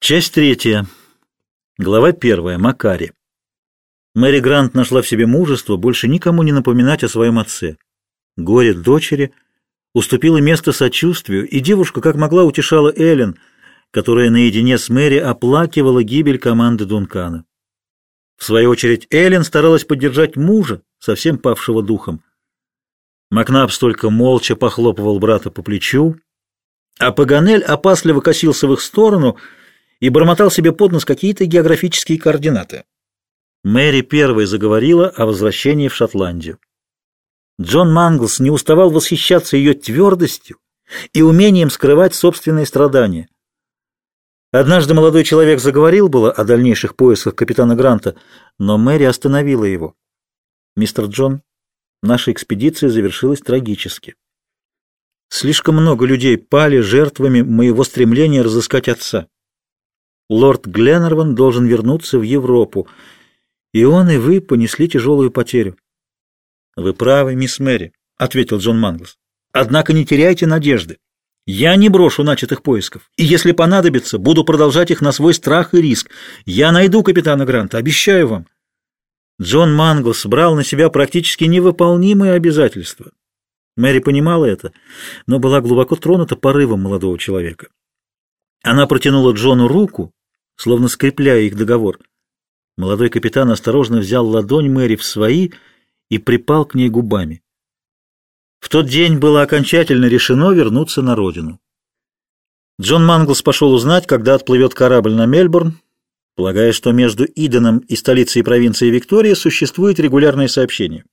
Часть третья. Глава первая. Макари. Мэри Грант нашла в себе мужество больше никому не напоминать о своем отце. Горе дочери уступило место сочувствию, и девушка как могла утешала Эллен, которая наедине с Мэри оплакивала гибель команды Дункана. В свою очередь Эллен старалась поддержать мужа, совсем павшего духом. Макнапс только молча похлопывал брата по плечу, а Паганель опасливо косился в их сторону и бормотал себе под нос какие-то географические координаты. Мэри первой заговорила о возвращении в Шотландию. Джон Манглс не уставал восхищаться ее твердостью и умением скрывать собственные страдания. Однажды молодой человек заговорил было о дальнейших поисках капитана Гранта, но Мэри остановила его. «Мистер Джон, наша экспедиция завершилась трагически. Слишком много людей пали жертвами моего стремления разыскать отца. Лорд Гленнерван должен вернуться в Европу, и он и вы понесли тяжелую потерю. — Вы правы, мисс Мэри, — ответил Джон Манглс. — Однако не теряйте надежды. Я не брошу начатых поисков, и если понадобится, буду продолжать их на свой страх и риск. Я найду капитана Гранта, обещаю вам. Джон Манглс брал на себя практически невыполнимые обязательства. Мэри понимала это, но была глубоко тронута порывом молодого человека. Она протянула Джону руку, словно скрепляя их договор. Молодой капитан осторожно взял ладонь Мэри в свои и припал к ней губами. В тот день было окончательно решено вернуться на родину. Джон Манглс пошел узнать, когда отплывет корабль на Мельбурн, полагая, что между Иденом и столицей провинции Виктория существует регулярное сообщение.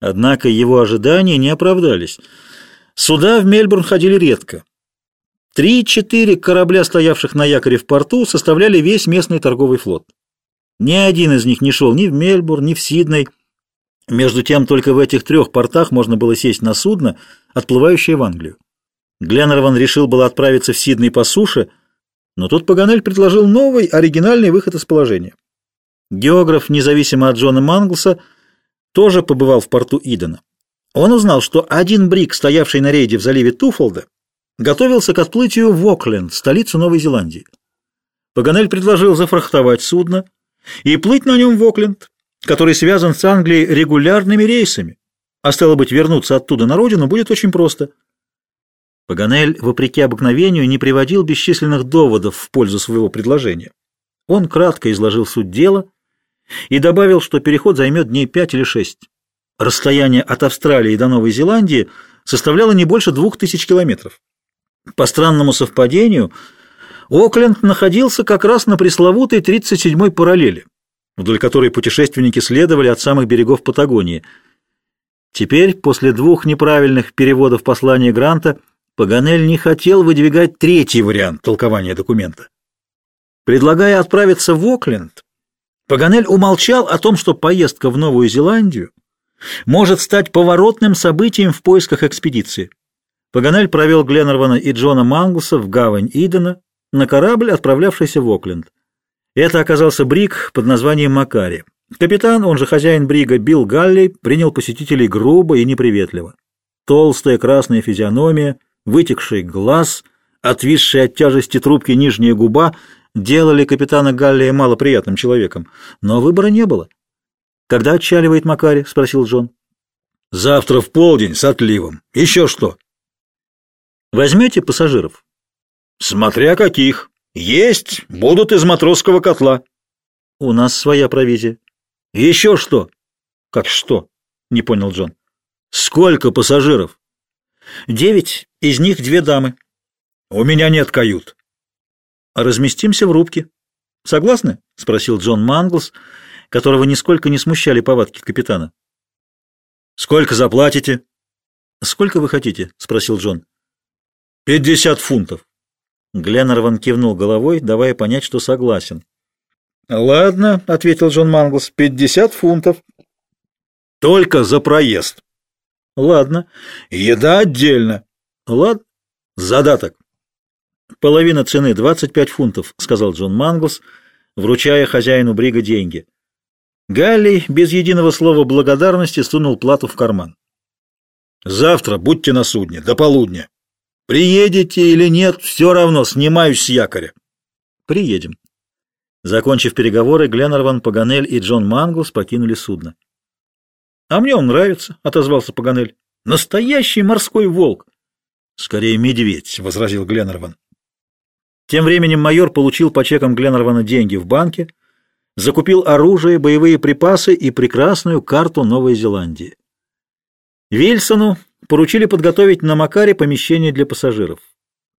Однако его ожидания не оправдались. Суда в Мельбурн ходили редко. Три-четыре корабля, стоявших на якоре в порту, составляли весь местный торговый флот. Ни один из них не шел ни в Мельбурн, ни в Сидней. Между тем, только в этих трех портах можно было сесть на судно, отплывающее в Англию. Гленнерван решил было отправиться в Сидней по суше, но тут Паганель предложил новый, оригинальный выход из положения. Географ, независимо от Джона Манглса, тоже побывал в порту Идена. Он узнал, что один брик, стоявший на рейде в заливе Туфолда, готовился к отплытию в Окленд, столицу Новой Зеландии. Паганель предложил зафрахтовать судно и плыть на нем в Окленд, который связан с Англией регулярными рейсами, а стало быть, вернуться оттуда на родину будет очень просто. Паганель, вопреки обыкновению, не приводил бесчисленных доводов в пользу своего предложения. Он кратко изложил суть дела и добавил, что переход займет дней пять или шесть. Расстояние от Австралии до Новой Зеландии составляло не больше двух тысяч километров. По странному совпадению, Окленд находился как раз на пресловутой 37-й параллели, вдоль которой путешественники следовали от самых берегов Патагонии. Теперь, после двух неправильных переводов послания Гранта, Паганель не хотел выдвигать третий вариант толкования документа. Предлагая отправиться в Окленд, Паганель умолчал о том, что поездка в Новую Зеландию может стать поворотным событием в поисках экспедиции. Паганель провел Гленнервана и Джона Манглса в гавань Идена на корабль, отправлявшийся в Окленд. Это оказался бриг под названием Макари. Капитан, он же хозяин брига Билл Галли, принял посетителей грубо и неприветливо. Толстая красная физиономия, вытекший глаз, отвисшая от тяжести трубки нижняя губа — делали капитана Галлия малоприятным человеком, но выбора не было. «Когда отчаливает Макари?» — спросил Джон. «Завтра в полдень с отливом. Еще что?» «Возьмете пассажиров?» «Смотря каких. Есть, будут из матросского котла». «У нас своя провизия». «Еще что?» «Как что?» — не понял Джон. «Сколько пассажиров?» «Девять, из них две дамы». «У меня нет кают». «Разместимся в рубке». «Согласны?» — спросил Джон Манглс, которого нисколько не смущали повадки капитана. «Сколько заплатите?» «Сколько вы хотите?» — спросил Джон. «Пятьдесят фунтов». Гленнерван кивнул головой, давая понять, что согласен. «Ладно», — ответил Джон Манглс, — «пятьдесят фунтов». «Только за проезд». «Ладно». «Еда отдельно». «Ладно». «Задаток». «Половина цены — 25 фунтов», — сказал Джон Манглс, вручая хозяину брига деньги. Галли без единого слова благодарности сунул плату в карман. «Завтра будьте на судне, до полудня. Приедете или нет, все равно снимаюсь с якоря». Приедем. Закончив переговоры, Гленнерван, Паганель и Джон Манглс покинули судно. «А мне он нравится», — отозвался Паганель. «Настоящий морской волк!» «Скорее медведь», — возразил Гленнерван. Тем временем майор получил по чекам Гленнервана деньги в банке, закупил оружие, боевые припасы и прекрасную карту Новой Зеландии. Вильсону поручили подготовить на Макаре помещение для пассажиров.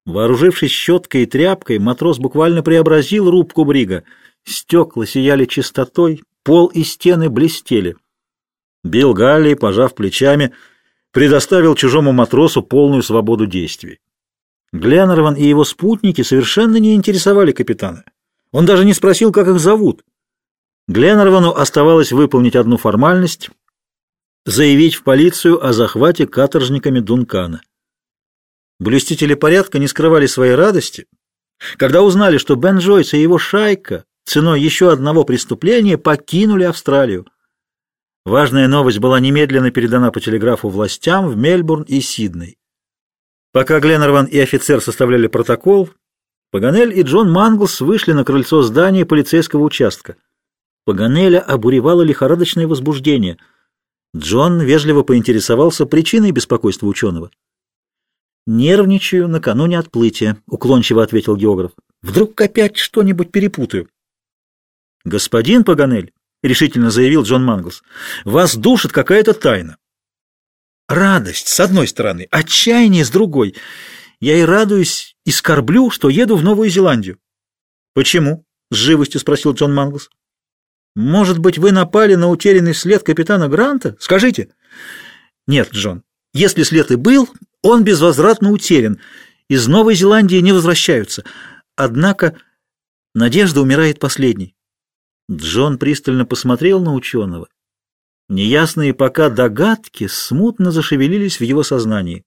Вооружившись щеткой и тряпкой, матрос буквально преобразил рубку брига. Стекла сияли чистотой, пол и стены блестели. Билл Галли, пожав плечами, предоставил чужому матросу полную свободу действий. Гленнерван и его спутники совершенно не интересовали капитана. Он даже не спросил, как их зовут. Гленнервану оставалось выполнить одну формальность — заявить в полицию о захвате каторжниками Дункана. Блюстители порядка не скрывали своей радости, когда узнали, что Бен Джойс и его шайка ценой еще одного преступления покинули Австралию. Важная новость была немедленно передана по телеграфу властям в Мельбурн и Сидней. Пока Гленнерван и офицер составляли протокол, Паганель и Джон Манглс вышли на крыльцо здания полицейского участка. Паганеля обуревало лихорадочное возбуждение. Джон вежливо поинтересовался причиной беспокойства ученого. «Нервничаю накануне отплытия», — уклончиво ответил географ. «Вдруг опять что-нибудь перепутаю?» «Господин Паганель», — решительно заявил Джон Манглс, — «вас душит какая-то тайна». «Радость с одной стороны, отчаяние с другой. Я и радуюсь, и скорблю, что еду в Новую Зеландию». «Почему?» — с живостью спросил Джон Манглс. «Может быть, вы напали на утерянный след капитана Гранта? Скажите». «Нет, Джон, если след и был, он безвозвратно утерян. Из Новой Зеландии не возвращаются. Однако надежда умирает последней. Джон пристально посмотрел на ученого. Неясные пока догадки смутно зашевелились в его сознании.